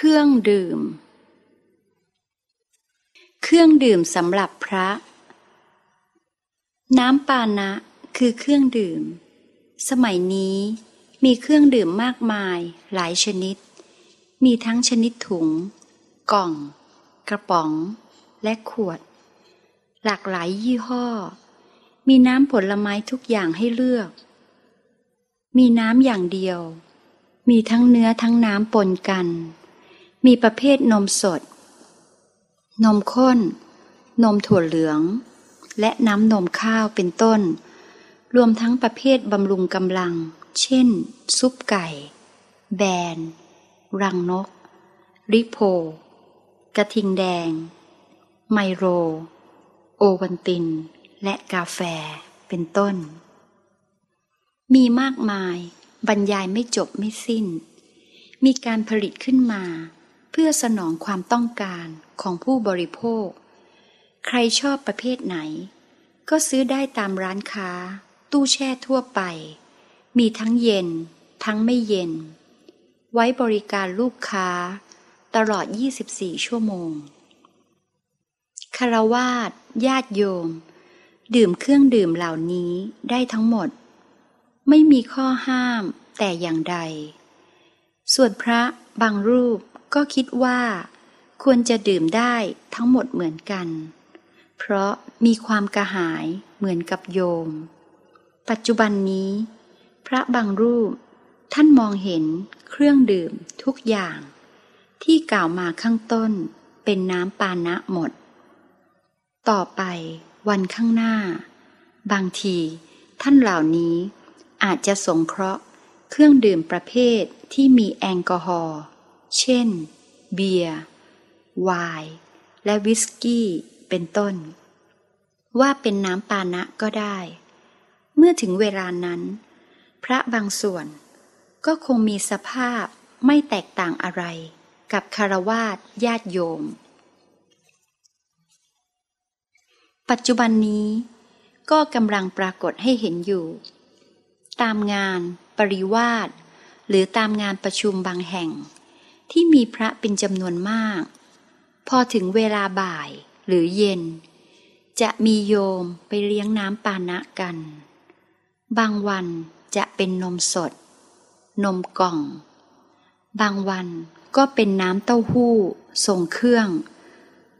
เครื่องดื่ม เครื่องดื่มสำหรับพระ น้ำปานะคือเครื่องดื่ม สมัยนี้มีเครื่องดื่มมากมายหลายชนิด มีทั้งชนิดถุง กล่อง กระป๋อง และขวด หลากหลายยี่ห้อ มีน้ำผลไม้ทุกอย่างให้เลือก มีน้ำอย่างเดียว มีทั้งเนื้อทั้งน้ำปนกัน มีประเภทนมสด นมข้น นมถั่วเหลือง และน้ำนมข้าวเป็นต้น รวมทั้งประเภทบำรุงกำลัง เช่น ซุปไก่ แบน รังนก ริโพ กระทิงแดง ไมโร โอวันติน และกาแฟเป็นต้น มีมากมายบรรยายไม่จบไม่สิ้น มีการผลิตขึ้นมา พื่อสนองความต้องการของผู้บริโภค ใครชอบประเภทไหน ก็ซื้อได้ตามร้านค้า ตู้แช่ทั่วไป มีทั้งเย็น ทั้งไม่เย็น ไว้บริการลูกค้า ตลอด 24 ชั่วโมงคารวาสญาติโยม ดื่มเครื่องดื่มเหล่านี้ได้ทั้งหมด ไม่มีข้อห้ามแต่อย่างใด ส่วนพระบางรูป ก็คิดว่า ควรจะดื่มได้ทั้งหมดเหมือนกัน เพราะมีความกระหายเหมือนกับโยม ปัจจุบันนี้ พระบางรูปท่านมองเห็นเครื่องดื่มทุกอย่าง ที่กล่าวมาข้างต้นเป็นน้ำปานะหมด ต่อไปวันข้างหน้า บางทีท่านเหล่านี้อาจจะสงเคราะห์เครื่องดื่มประเภทที่มีแอลกอฮอล์ เช่น เบียร์ไวน์และวิสกี้ เป็นต้น ว่าเป็นน้ำปานะก็ได้ เมื่อถึงเวลานั้น พระบางส่วนก็คงมีสภาพไม่แตกต่างอะไร กับคารวาสญาติโยม ปัจจุบันนี้ก็กำลังปรากฏให้เห็นอยู่ ตามงาน ปริวาสหรือตามงานประชุมบางแห่ง ที่มีพระเป็นจำนวนมาก พอถึงเวลาบ่ายหรือเย็น จะมีโยมไปเลี้ยงน้ำปานะกัน บางวันจะเป็นนมสด นมกล่อง บางวันก็เป็นน้ำเต้าหู้ทรงเครื่อง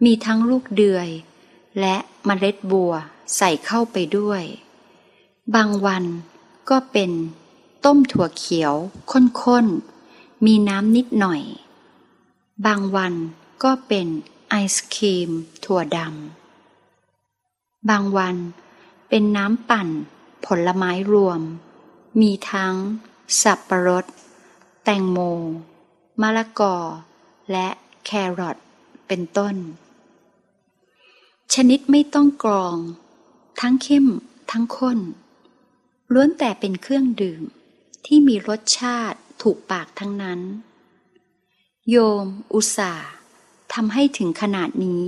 มีทั้งลูกเดือย และเมล็ดบัวใส่เข้าไปด้วย บางวันก็เป็นต้มถั่วเขียวข้นๆ มีน้ำนิดหน่อย บางวันก็เป็นไอศครีม ถั่วดำ บางวันเป็นน้ำปั่น ผลไม้รวม มีทั้ง สับประรด แตงโม มะละกอ และแครอท เป็นต้น ชนิดไม่ต้องกรอง ทั้งเข้ม ทั้งข้น ล้วนแต่เป็นเครื่องดื่มที่มีรสชาติ ถูกปากทั้งนั้น โยม อุตส่าห์ทำให้ถึงขนาดนี้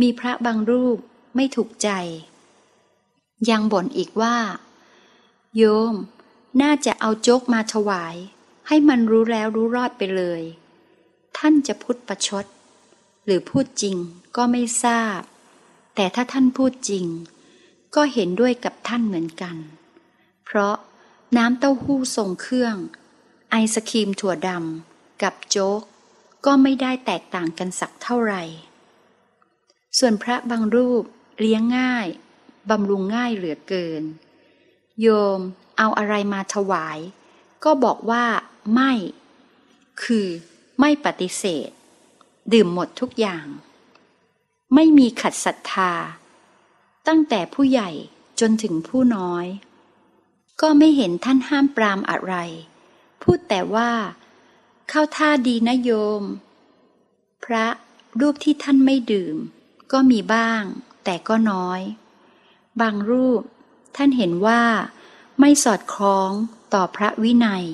มีพระบางรูปไม่ถูกใจ ยังบ่นอีกว่า โยม น่าจะเอาโจ๊กมาถวาย ให้มันรู้แล้วรู้รอดไปเลย ท่านจะพูดประชด หรือพูดจริงก็ไม่ทราบ แต่ถ้าท่านพูดจริง ก็เห็นด้วยกับท่านเหมือนกัน เพราะน้ำเต้าหู้ทรงเครื่อง ไอศครีมถั่วดำกับโจ๊ก ก็ไม่ได้แตกต่างกันสักเท่าไหร่ ส่วนพระบางรูปเลี้ยงง่ายบำรุงง่ายเหลือเกิน โยมเอาอะไรมาถวาย ก็บอกว่าไม่ คือไม่ปฏิเสธ ดื่มหมดทุกอย่าง ไม่มีขัดศรัทธา ตั้งแต่ผู้ใหญ่จนถึงผู้น้อย ก็ไม่เห็นท่านห้ามปรามอะไร พูดแต่ว่า เข้าท่าดีนะโยม พระรูปที่ท่านไม่ดื่ม ก็มีบ้าง แต่ก็น้อย บางรูป ท่านเห็นว่า ไม่สอดคล้องต่อพระวินัย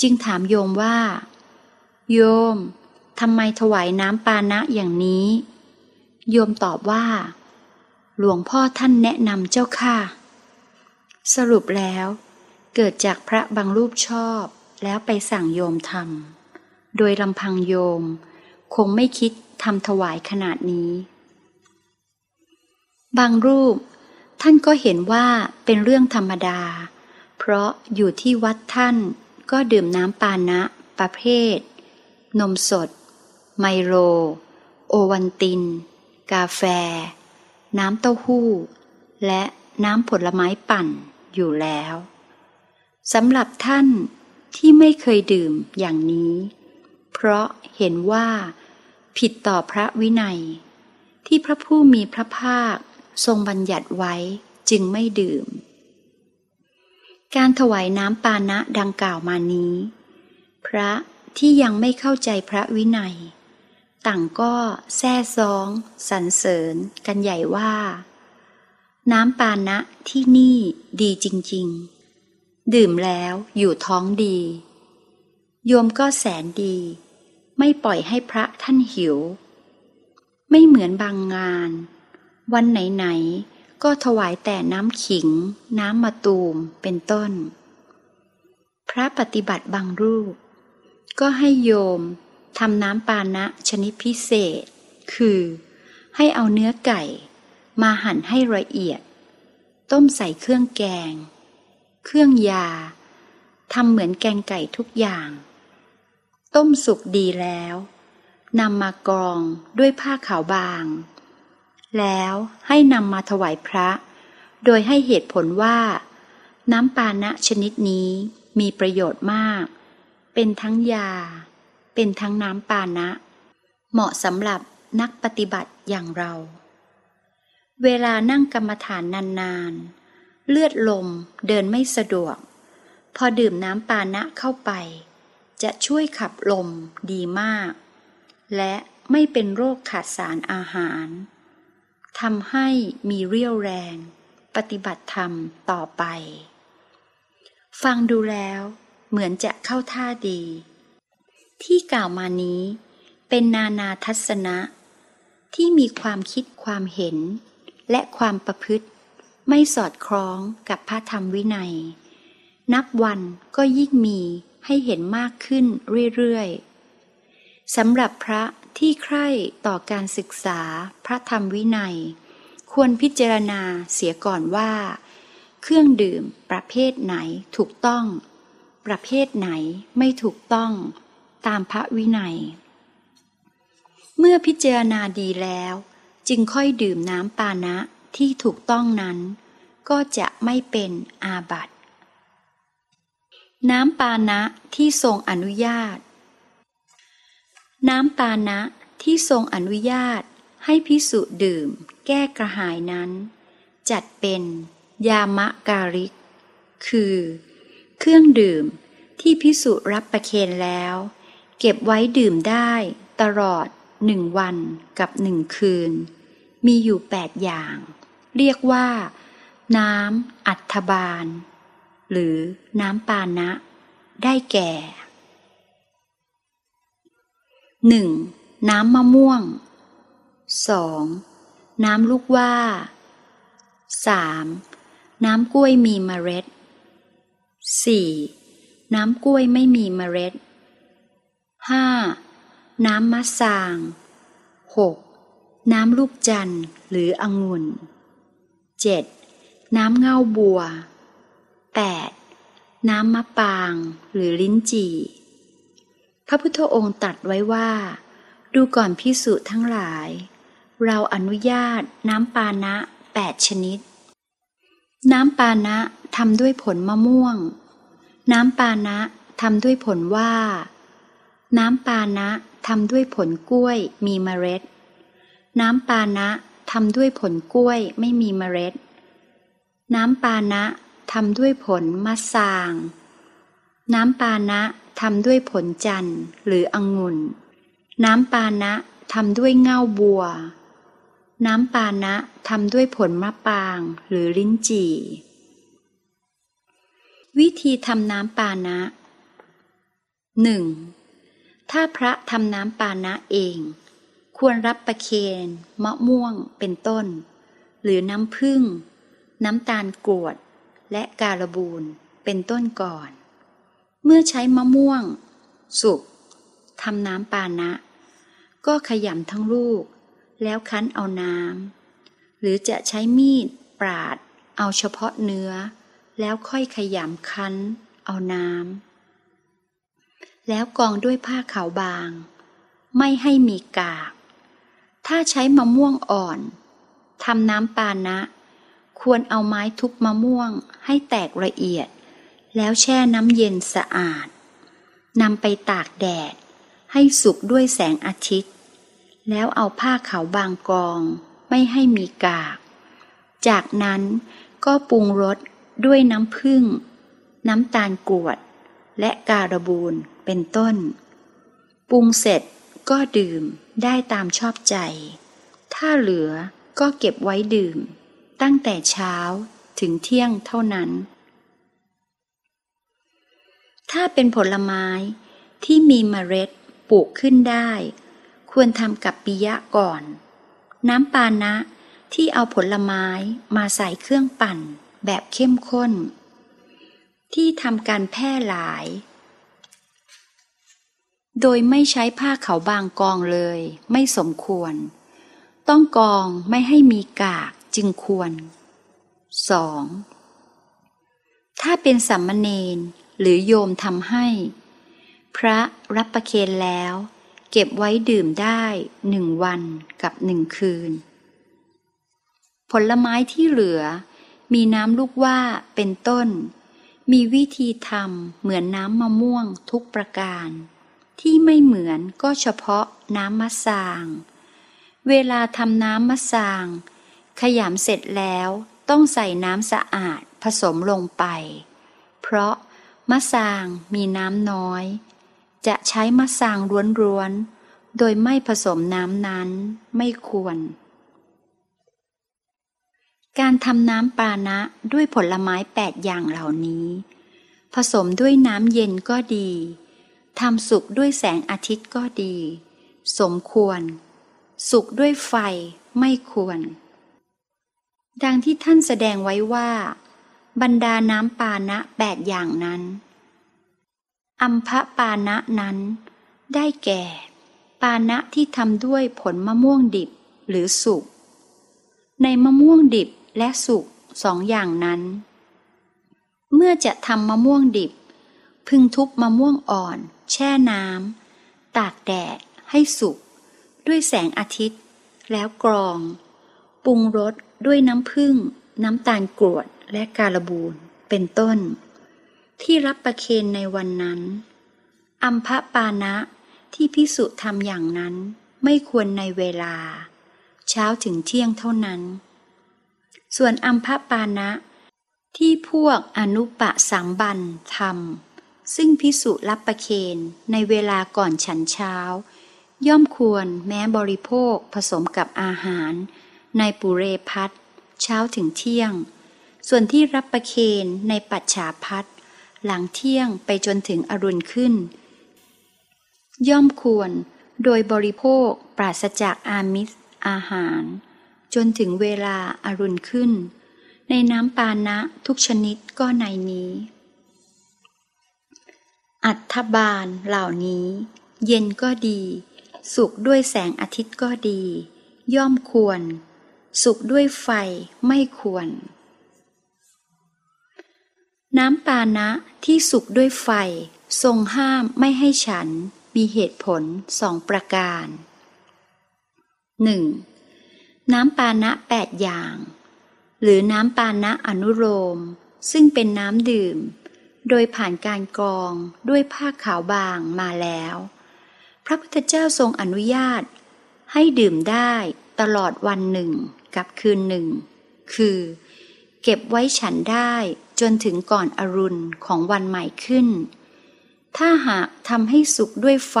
จึงถามโยมว่า โยมทำไมถวายน้ำปานะอย่างนี้ โยมตอบว่า หลวงพ่อท่านแนะนำเจ้าค่ะ สรุปแล้ว เกิดจากพระบางรูปชอบ แล้วไปสั่งโยมทำโดยลำพังโยม คงไม่คิดทำถวายขนาดนี้ บางรูป ท่านก็เห็นว่าเป็นเรื่องธรรมดา เพราะอยู่ที่วัดท่านก็ดื่มน้ำปานะ ประเภท นมสด ไมโลโอวันติน กาแฟ น้ำเต้าหู้ และน้ำผลไม้ปั่นอยู่แล้วสำหรับท่าน ที่ไม่เคยดื่มอย่างนี้ เพราะเห็นว่า ผิดต่อพระวินัย ที่พระผู้มีพระภาคทรงบัญญัติไว้จึงไม่ดื่ม การถวายน้ำปานะดังกล่าวมานี้ พระที่ยังไม่เข้าใจพระวินัย ต่างก็แซ่ซ้องสรรเสริญกันใหญ่ว่า น้ำปานะที่นี่ดีจริง ๆ ดื่มแล้วอยู่ท้องดี โยมก็แสนดี ไม่ปล่อยให้พระท่านหิว ไม่เหมือนบางงาน วันไหนๆก็ถวายแต่น้ำขิง น้ำมะตูมเป็นต้น พระปฏิบัติบางรูป ก็ให้โยมทำน้ำปานะชนิดพิเศษ คือ ให้เอาเนื้อไก่ มาหั่นให้ละเอียด ต้มใส่เครื่องแกง เครื่องยาทำเหมือนแกงไก่ทุกอย่าง ต้มสุกดีแล้วนำมากรองด้วยผ้าขาวบาง แล้วให้นำมาถวายพระ โดยให้เหตุผลว่า น้ำปานะชนิดนี้มีประโยชน์มาก เป็นทั้งยา เป็นทั้งน้ำปานะ เหมาะสำหรับนักปฏิบัติอย่างเรา เวลานั่งกรรมฐานนานๆ เลือดลมเดินไม่สะดวก พอดื่มน้ำปานะเข้าไป จะช่วยขับลมดีมาก และไม่เป็นโรคขาดสารอาหารทำให้มีเรี่ยวแรง ปฏิบัติธรรมต่อไป ฟังดูแล้วเหมือนจะเข้าท่าดี ที่กล่าวมานี้เป็นนานาทัศนะ ที่มีความคิดความเห็น และความประพฤติ ไม่สอดคล้องกับพระธรรมวินัย นับวันก็ยิ่งมีให้เห็นมากขึ้นเรื่อยๆสำหรับพระที่ใคร่ต่อการศึกษาพระธรรมวินัย ควรพิจารณาเสียก่อนว่า เครื่องดื่มประเภทไหนถูกต้อง ประเภทไหนไม่ถูกต้อง ตามพระวินัย เมื่อพิจารณาดีแล้ว จึงค่อยดื่มน้ำปานะ ที่ถูกต้องนั้น ก็จะไม่เป็นอาบัติ น้ำปานะที่ทรงอนุญาต น้ำปานะที่ทรงอนุญาตให้พิสุดื่ม แก้กระหายนั้น จัดเป็นยามะการิก คือ เครื่องดื่มที่พิสุรับประเคนแล้ว เก็บไว้ดื่มได้ตลอดหนึ่งวันกับหนึ่งคืน มีอยู่แปดอย่าง เรียกว่า น้ำอัฐบาล หรือน้ำปานะ ได้แก่หนึ่งน้ำมะม่วง 2. น้ำลูกว่า 3. น้ำกล้วยมีเมล็ด 4. น้ำกล้วยไม่มีเมล็ด 5. น้ำมะสาง 6. น้ำลูกจันทร์หรือองุ่น 7. น้ำเง่าบัว 8. น้ำมะปางหรือลิ้นจี่ พระพุทธองค์ตรัสไว้ว่า ดูก่อนพิสุทั้งหลาย เราอนุญาตน้ำปานะแปดชนิด น้ำปานะทำด้วยผลมะม่วง น้ำปานะทำด้วยผลว่า น้ำปานะทำด้วยผลกล้วยมีเมล็ด น้ำปานะ ทำด้วยผลกล้วยไม่มีเมล็ด น้ำปานะทำด้วยผลมะสาง น้ำปานะทำด้วยผลจันทร์หรือองุ่น น้ำปานะทำด้วยเง่าบัว น้ำปานะทำด้วยผลมะปางหรือลิ้นจี่ วิธีทำน้ำปานะหนึ่งถ้าพระทำน้ำปานะเอง ควรรับประเคนมะม่วงเป็นต้น หรือน้ำผึ้งน้ำตาลกรวด และการบูนเป็นต้นก่อน เมื่อใช้มะม่วง สุกทำน้ำปานะ ก็ขยำทั้งลูก แล้วคั้นเอาน้ำหรือจะใช้มีดปราด เอาเฉพาะเนื้อ แล้วค่อยขยำคั้น เอาน้ำแล้วกองด้วยผ้าขาวบาง ไม่ให้มีกาก ถ้าใช้มะม่วงอ่อนทำน้ำปานะ ควรเอาไม้ทุบมะม่วงให้แตกละเอียด แล้วแช่น้ำเย็นสะอาดนำไปตากแดด ให้สุกด้วยแสงอาทิตย์ แล้วเอาผ้าขาวบางกองไม่ให้มีกาก จากนั้นก็ปรุงรสด้วยน้ำผึ้งน้ำตาลกรวด และการบูนเป็นต้น ปรุงเสร็จก็ดื่ม ได้ตามชอบใจ ถ้าเหลือก็เก็บไว้ดื่ม ตั้งแต่เช้าถึงเที่ยงเท่านั้น ถ้าเป็นผลไม้ที่มีเมล็ดปลูกขึ้นได้ ควรทำกับปิยะก่อน น้ำปานะที่เอาผลไม้มาใส่เครื่องปั่นแบบเข้มข้น ที่ทำการแพร่หลาย โดยไม่ใช้ผ้าเขาบางกองเลย ไม่สมควร ต้องกองไม่ให้มีกากจึงควร 2. ถ้าเป็นสัมมเนนหรือโยมทำให้ พระรับประเคนแล้ว เก็บไว้ดื่มได้หนึ่งวันกับหนึ่งคืน ผลไม้ที่เหลือ มีน้ำลูกว่าเป็นต้น มีวิธีทำเหมือนน้ำมะม่วงทุกประการ ที่ไม่เหมือนก็เฉพาะน้ำมะสาง เวลาทำน้ำมะสาง ขยำเสร็จแล้วต้องใส่น้ำสะอาดผสมลงไป เพราะมะสางมีน้ำน้อย จะใช้มะสางร้วนๆ โดยไม่ผสมน้ำนั้นไม่ควร การทำน้ำปานะด้วยผลไม้แปดอย่างเหล่านี้ ผสมด้วยน้ำเย็นก็ดี ทำสุกด้วยแสงอาทิตย์ก็ดี สมควร สุกด้วยไฟไม่ควร ดังที่ท่านแสดงไว้ว่า บรรดาน้ำปานะแปดอย่างนั้น อัมพะปานะนั้น ได้แก่ ปานะที่ทำด้วยผลมะม่วงดิบหรือสุก ในมะม่วงดิบและสุกสองอย่างนั้น เมื่อจะทำมะม่วงดิบ พึงทุบมะม่วงอ่อน แช่น้ำตากแดดให้สุก ด้วยแสงอาทิตย์ แล้วกรอง ปรุงรสด้วยน้ำผึ้งน้ำตาลกรวดและการบูนเป็นต้น ที่รับประเคนในวันนั้นอัมพปานะที่พิสุทำอย่างนั้นไม่ควรในเวลา เช้าถึงเที่ยงเท่านั้น ส่วนอัมพปานะที่พวกอนุปะสังบันทำ ซึ่งพิสุรับประเคนในเวลาก่อนฉันเช้า ย่อมควรแม้บริโภคผสมกับอาหาร ในปุเรพัทเช้าถึงเที่ยง ส่วนที่รับประเคนในปัจฉาพัทหลังเที่ยงไปจนถึงอรุณขึ้น ย่อมควรโดยบริโภคปราศจากอามิสอาหาร จนถึงเวลาอารุณขึ้น ในน้ำปานะทุกชนิดก็ในนี้ อัฐบาลเหล่านี้ เย็นก็ดี สุกด้วยแสงอาทิตย์ก็ดี ย่อมควร สุกด้วยไฟไม่ควร น้ำปานะที่สุกด้วยไฟ ทรงห้ามไม่ให้ฉันมีเหตุผลสองประการ 1. น้ำปานะแปดอย่าง หรือน้ำปานะอนุโลม ซึ่งเป็นน้ำดื่ม โดยผ่านการกรองด้วยผ้าขาวบางมาแล้ว พระพุทธเจ้าทรงอนุญาต ให้ดื่มได้ตลอดวันหนึ่งกับคืนหนึ่ง คือ เก็บไว้ฉันได้จนถึงก่อนอรุณของวันใหม่ขึ้น ถ้าหากทำให้สุกด้วยไฟ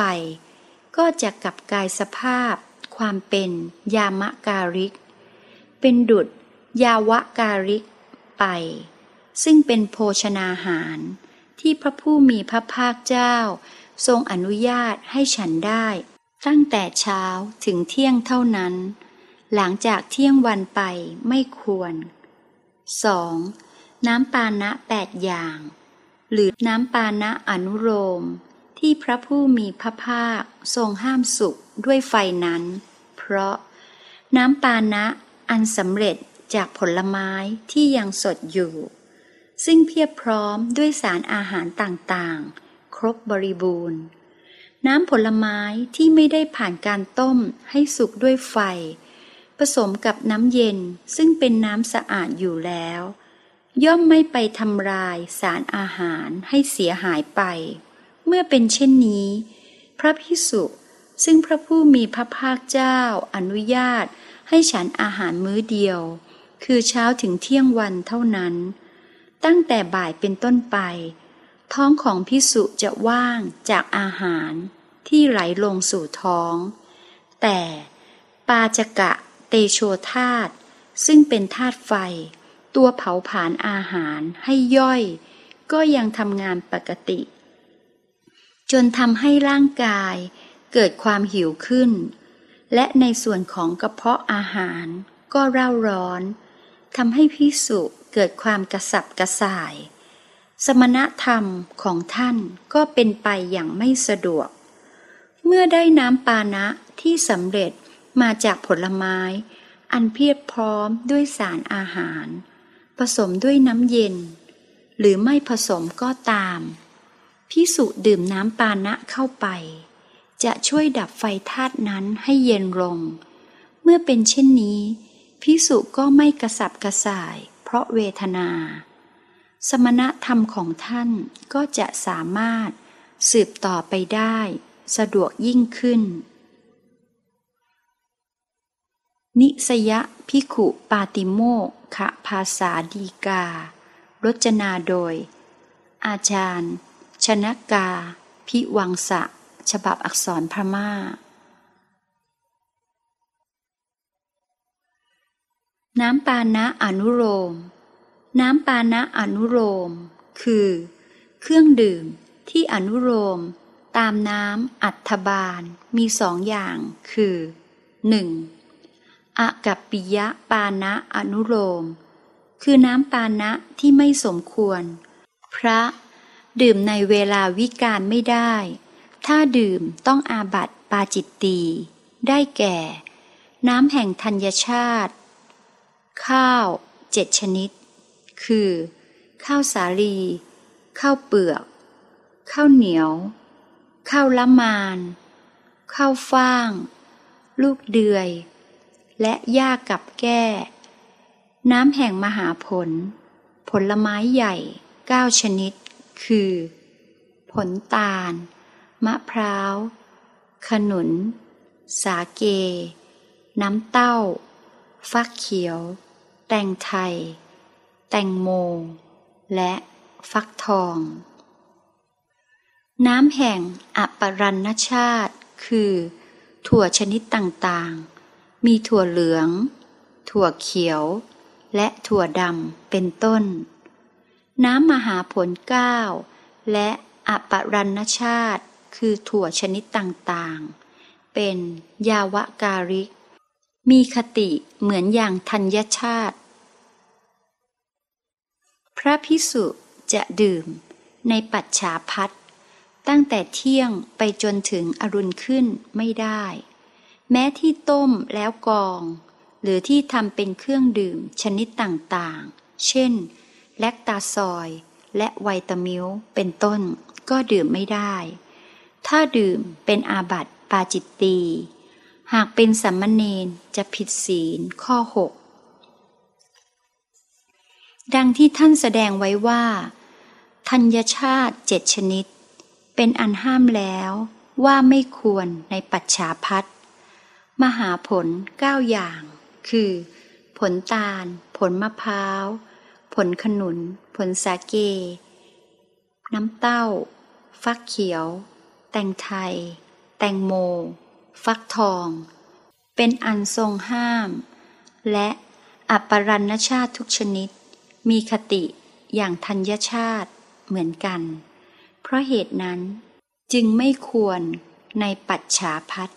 ก็จะกลับกายสภาพ ความเป็นยามะการิก เป็นดุดยาวะการิกไป ซึ่งเป็นโภชนาหาร ที่พระผู้มีพระภาคเจ้า ทรงอนุญาตให้ฉันได้ ตั้งแต่เช้าถึงเที่ยงเท่านั้น หลังจากเที่ยงวันไปไม่ควร 2. น้ำปานะแปดอย่าง หรือน้ำปานะอนุโลมที่พระผู้มีพระภาคทรงห้ามสุกด้วยไฟนั้น เพราะ น้ำปานะอันสำเร็จจากผลไม้ที่ยังสดอยู่ ซึ่งเพียบพร้อมด้วยสารอาหารต่างๆ ครบบริบูรณ์ น้ำผลไม้ที่ไม่ได้ผ่านการต้มให้สุกด้วยไฟ ผสมกับน้ำเย็นซึ่งเป็นน้ำสะอาดอยู่แล้ว ย่อมไม่ไปทำลายสารอาหารให้เสียหายไป เมื่อเป็นเช่นนี้ พระพิสุซึ่งพระผู้มีพระภาคเจ้าอนุญาตให้ฉันอาหารมื้อเดียว คือเช้าถึงเที่ยงวันเท่านั้น ตั้งแต่บ่ายเป็นต้นไป ท้องของพิสุจะว่างจากอาหารที่ไหลลงสู่ท้อง แต่ปาจกะเตโชธาตซึ่งเป็นธาตุไฟ ตัวเผาผลาญอาหารให้ย่อย ก็ยังทำงานปกติ จนทำให้ร่างกายเกิดความหิวขึ้น และในส่วนของกระเพาะอาหารก็เร่าร้อนทำให้พิสุ เกิดความกระสับกระส่าย สมณธรรมของท่านก็เป็นไปอย่างไม่สะดวก เมื่อได้น้ำปานะที่สำเร็จมาจากผลไม้ อันเพียบพร้อมด้วยสารอาหาร ผสมด้วยน้ำเย็น หรือไม่ผสมก็ตามพิสุดื่มน้ำปานะเข้าไป จะช่วยดับไฟธาตุนั้นให้เย็นลง เมื่อเป็นเช่นนี้พิสุก็ไม่กระสับกระส่าย เพราะเวทนา สมณธรรมของท่านก็จะสามารถสืบต่อไปได้ สะดวกยิ่งขึ้น นิสยพิขุปาติโมกขภาษาดีกา รจนาโดย อาจารย์ ชนกา พิวังสะ ฉบับอักษรพม่า น้ำปานะอนุโลม น้ำปานะอนุโลม คือ เครื่องดื่มที่อนุโลม ตามน้ำอัฐบาลมีสองอย่าง คือ 1. อากัปปิยะปานะอนุโลม คือน้ำปานะที่ไม่สมควร พระดื่มในเวลาวิกาลไม่ได้ ถ้าดื่มต้องอาบัติปาจิตตี ได้แก่ น้ำแห่งธัญชาติ ข้าวเจ็ดชนิด คือ ข้าวสาลี ข้าวเปลือก ข้าวเหนียว ข้าวละมาน ข้าวฟ่าง ลูกเดือย และหญ้ากับแก้ น้ำแห่งมหาผล ผลไม้ใหญ่เก้าชนิด คือ ผลตาล มะพร้าว ขนุน สาเก น้ำเต้า ฟักเขียว แตงไทย แตงโม และฟักทอง น้ำแห่งอปรันชาติ คือ ถั่วชนิดต่างๆ มีถั่วเหลือง ถั่วเขียว และถั่วดำเป็นต้น น้ำมหาผลเก้าและอปรันชาติ คือถั่วชนิดต่างๆ เป็นยาวการิก มีคติเหมือนอย่างธัญชาติ พระพิสุจะดื่มในปัจฉาพัดตั้งแต่เที่ยงไปจนถึงอรุณขึ้นไม่ได้ แม้ที่ต้มแล้วกอง หรือที่ทำเป็นเครื่องดื่มชนิดต่างๆ เช่น แลคตาซอย และไวตามิลเป็นต้นก็ดื่มไม่ได้ ถ้าดื่มเป็นอาบัติปาจิตตี หากเป็นสัมมเนนจะผิดศีลข้อ 6 ดังที่ท่านแสดงไว้ว่า ธัญชาติเจ็ดชนิด เป็นอันห้ามแล้วว่าไม่ควรในปัจฉาพัดมหาผลเก้าอย่าง คือ ผลตาล ผลมะพร้าว ผลขนุน ผลสาเก น้ำเต้า ฟักเขียว แตงไทย แตงโม ฟักทอง เป็นอันทรงห้าม และอัปรันชาติทุกชนิด มีคติอย่างธัญชาติเหมือนกัน เพราะเหตุนั้นจึงไม่ควรในปัจฉาพัด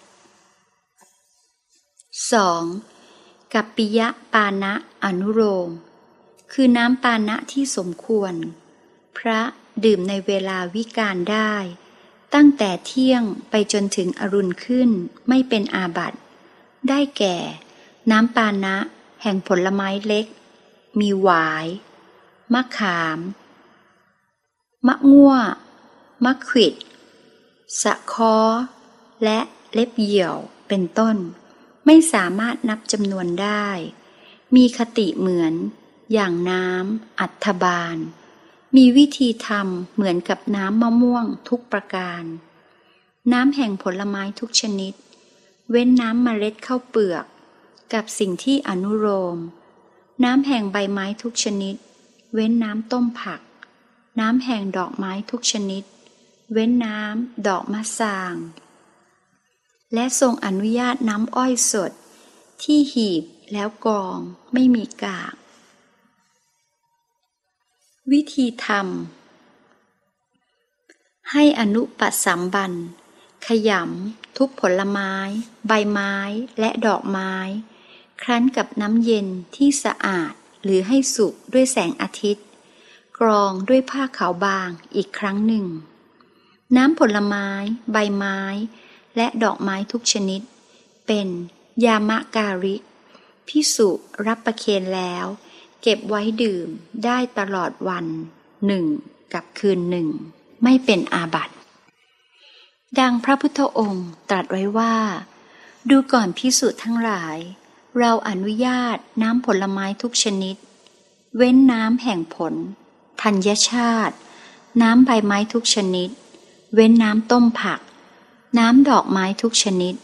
2. กัปปิยะปานะอนุโลมคือน้ำปานะที่สมควร พระดื่มในเวลาวิการได้ ตั้งแต่เที่ยงไปจนถึงอรุณขึ้นไม่เป็นอาบัติ ได้แก่ น้ำปานะ แห่งผลไม้เล็ก มีหวาย มะขาม มะง่วมะขิด สะคอ และเล็บเหี่ยวเป็นต้น ไม่สามารถนับจำนวนได้ มีคติเหมือน อย่างน้ำอัฐบาล มีวิธีทำเหมือนกับน้ำมะม่วงทุกประการ น้ำแห่งผลไม้ทุกชนิด เว้นน้ำเมล็ดข้าวเปลือก กับสิ่งที่อนุโลมน้ำแห่งใบไม้ทุกชนิด เว้นน้ำต้มผัก น้ำแห่งดอกไม้ทุกชนิด เว้นน้ำดอกมะสาง และทรงอนุญาตน้ำอ้อยสด ที่หีบแล้วกรองไม่มีกาก วิธีทำให้อนุปสัมบัน ขยำทุกผลไม้ ใบไม้และดอกไม้ ครั้นกับน้ำเย็นที่สะอาดหรือให้สุกด้วยแสงอาทิตย์ กรองด้วยผ้าขาวบางอีกครั้งหนึ่ง น้ำผลไม้ ใบไม้ และดอกไม้ทุกชนิด เป็นยามะการิ พิสุรับประเคนแล้ว เก็บไว้ดื่มได้ตลอดวันหนึ่งกับคืนหนึ่ง ไม่เป็นอาบัติดังพระพุทธองค์ตรัสไว้ว่า ดูก่อนพิสุทั้งหลาย เราอนุญาตน้ำผลไม้ทุกชนิด เว้นน้ำแห่งผล ธัญชาติ น้ำใบไม้ทุกชนิด เว้นน้ำต้มผัก น้ำดอกไม้ทุกชนิด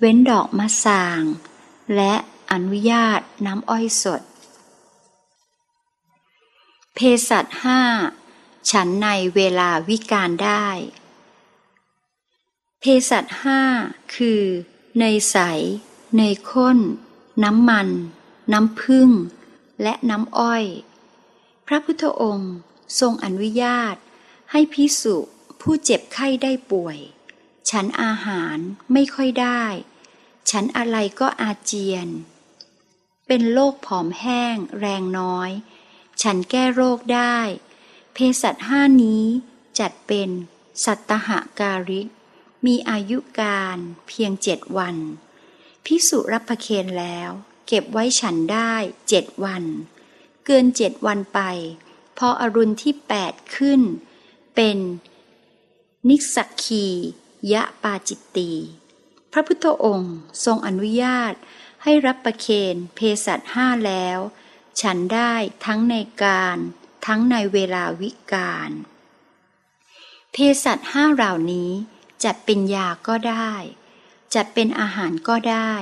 เว้นดอกมะสาง และอนุญาตน้ำอ้อยสด เพสัตห้าฉันในเวลาวิการได้ เพสัตห้าคือ เนยใส เนยข้น น้ำมัน น้ำผึ้ง และน้ำอ้อย พระพุทธองค์ทรงอนุญาต ให้พิสุผู้เจ็บไข้ได้ป่วย ฉันอาหารไม่ค่อยได้ ฉันอะไรก็อาเจียน เป็นโรคผอมแห้งแรงน้อย ฉันแก้โรคได้ เภสัชห้านี้จัดเป็น สัตหการิก มีอายุการเพียงเจ็ดวันพิสุรับประเคนแล้ว เก็บไว้ฉันได้เจ็ดวัน เกินเจ็ดวันไป พออรุณที่แปดขึ้น เป็น นิสักคียะปาจิตตีพระพุทธองค์ทรงอนุญาตให้รับประเคนเพสัตห้าแล้ว ฉันได้ทั้งในการ ทั้งในเวลาวิการเพสัตห้าเหล่านี้จัดเป็นยาก็ได้ จัดเป็นอาหารก็ได้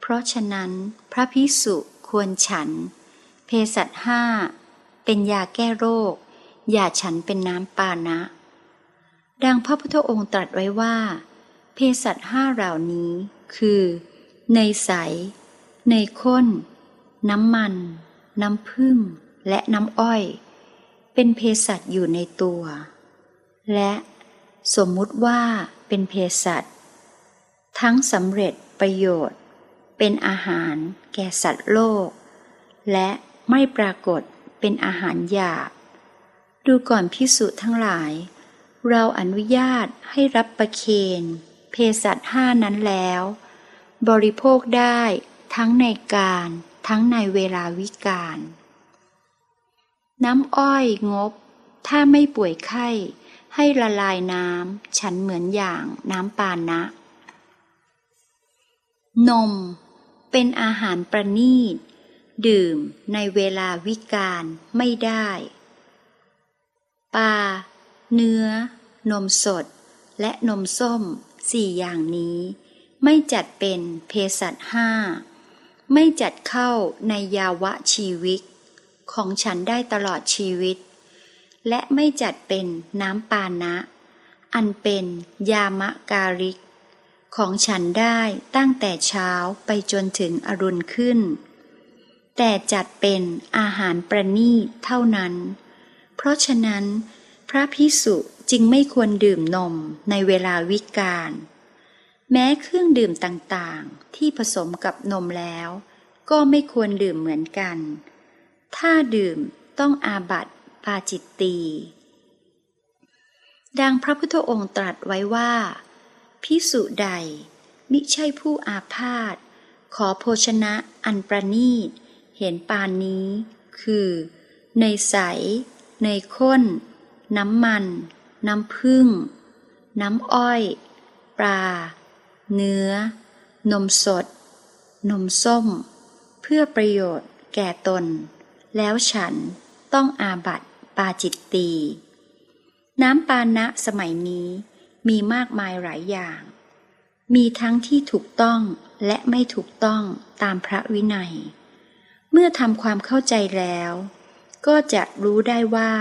เพราะฉะนั้นพระพิสุควรฉันเพสัตห้าเป็นยาแก้โรค อย่าฉันเป็นน้ำปานะ ดังพระพุทธองค์ตรัสไว้ว่าเพสัตห้าเหล่านี้คือ เนยใส เนยข้น น้ำมัน น้ำผึ้งและน้ำอ้อย เป็นเภสัชอยู่ในตัว และสมมุติว่าเป็นเภสัชทั้งสำเร็จประโยชน์ เป็นอาหารแก่สัตว์โลก และไม่ปรากฏเป็นอาหารหยาบ ดูก่อนพิสุทั้งหลาย เราอนุญาตให้รับประเคนเภสัชห้านั้นแล้ว บริโภคได้ทั้งในการ ทั้งในเวลาวิการน้ำอ้อยงบ ถ้าไม่ป่วยไข้ ให้ละลายน้ำฉันเหมือนอย่างน้ำปานะ นม เป็นอาหารประณีต ดื่มในเวลาวิการไม่ได้ ปลา เนื้อ นมสด และนมส้มสี่อย่างนี้ ไม่จัดเป็นเพสัตห้า ไม่จัดเข้าในยาวะชีวิต ของฉันได้ตลอดชีวิต และไม่จัดเป็นน้ำปานะ อันเป็นยามะการิก ของฉันได้ตั้งแต่เช้าไปจนถึงอรุณขึ้น แต่จัดเป็นอาหารประณีตเท่านั้น เพราะฉะนั้น พระพิสุจึงไม่ควรดื่มนมในเวลาวิกาลแม้เครื่องดื่มต่าง ที่ผสมกับนมแล้ว ก็ไม่ควรดื่มเหมือนกัน ถ้าดื่มต้องอาบัติปาจิตตีดังพระพุทธองค์ตรัสไว้ว่า พิสุใด มิใช่ผู้อาพาธขอโภชนะอันประนีต เห็นปานนี้ คือเนยใส เนยข้น น้ำมัน น้ำผึ้งน้ำอ้อย ปลา เนื้อ นมสด นมส้ม เพื่อประโยชน์แก่ตน แล้วฉันต้องอาบัติปาจิตตี น้ำปานะสมัยนี้มีมากมายหลายอย่าง มีทั้งที่ถูกต้องและไม่ถูกต้องตามพระวินัย เมื่อทำความเข้าใจแล้ว ก็จะรู้ได้ว่า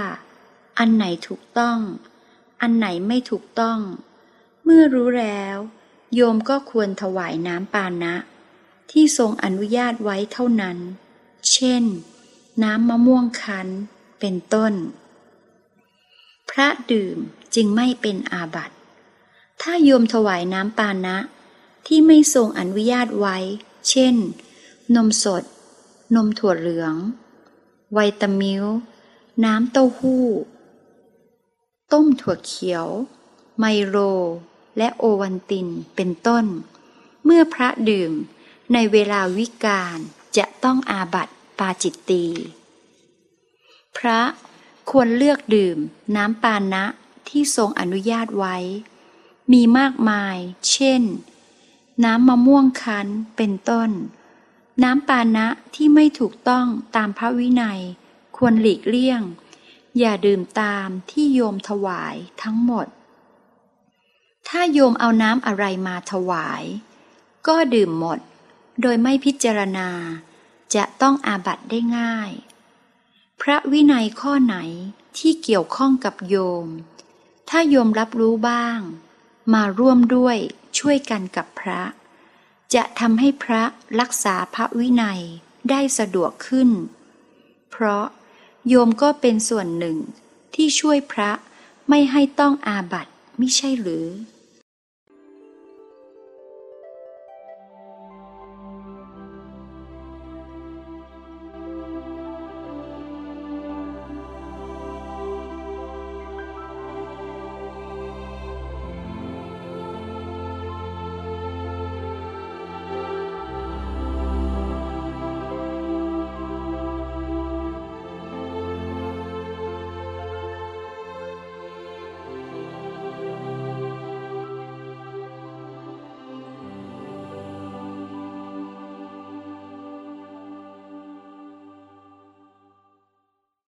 อันไหนถูกต้อง อันไหนไม่ถูกต้อง เมื่อรู้แล้ว โยมก็ควรถวายน้ำปานะ ที่ทรงอนุญาตไว้เท่านั้น เช่น น้ำมะม่วงคั้น เป็นต้น พระดื่มจึงไม่เป็นอาบัติถ้าโยมถวายน้ำปานะ ที่ไม่ทรงอนุญาตไว้ เช่น นมสด นมถั่วเหลือง ไวตามิลน้ำเต้าหู้ ต้มถั่วเขียว ไมโล และโอวันตินเป็นต้น เมื่อพระดื่มในเวลาวิกาลจะต้องอาบัติปาจิตตีพระควรเลือกดื่มน้ำปานะที่ทรงอนุญาตไว้ มีมากมาย เช่น น้ำมะม่วงคั้นเป็นต้น น้ำปานะที่ไม่ถูกต้องตามพระวินัย ควรหลีกเลี่ยง อย่าดื่มตามที่โยมถวายทั้งหมด ถ้าโยมเอาน้ำอะไรมาถวาย ก็ดื่มหมด โดยไม่พิจารณา จะต้องอาบัตได้ง่าย พระวินัยข้อไหนที่เกี่ยวข้องกับโยม ถ้าโยมรับรู้บ้าง มาร่วมด้วยช่วยกันกับพระ จะทำให้พระรักษาพระวินัยได้สะดวกขึ้น เพราะโยมก็เป็นส่วนหนึ่งที่ช่วยพระไม่ให้ต้องอาบัตไม่ใช่หรือ